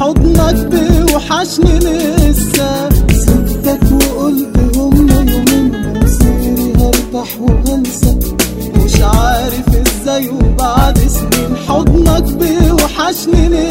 حضنك بيوحشني لسه. سبتك وقلت هما يومين مصيري هرتاح وهنسى. مش عارف إزاي وبعد سنين حضنك بيوحشني لسه.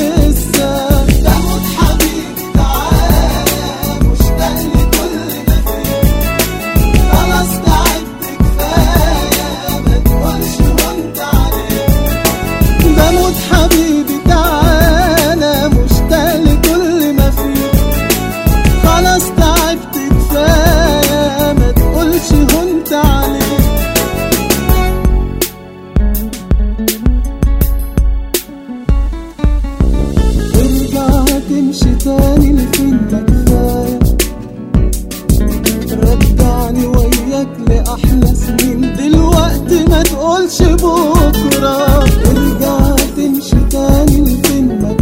لأحلى سنين دلوقتي ما تقولش بكرة ارجع تمشي تاني لفين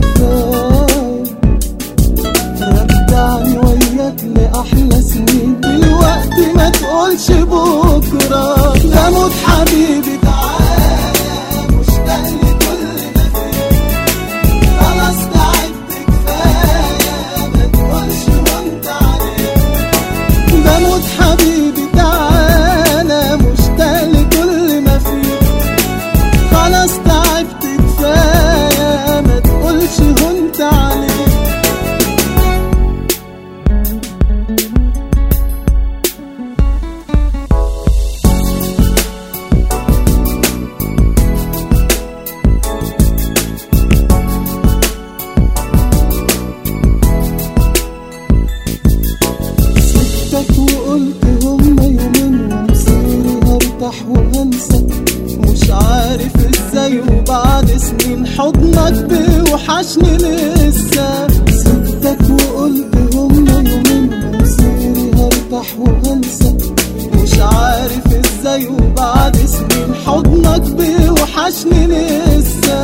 رجعني وياك لأحلى سنين دلوقتي ما تقولش بكرة بموت حبيبي تعالى خلاص تعبت كفاية ما هنت عليك. وقلت هما يومين ومصيري هرتاح وهنسى. إزاي وبعد سنين حضنك بيوحشني لسه. سبتك وقلت هما يومين ومصيري هرتاح وهنسى. مش عارف إزاي وبعد سنين حضنك بيوحشني لسه.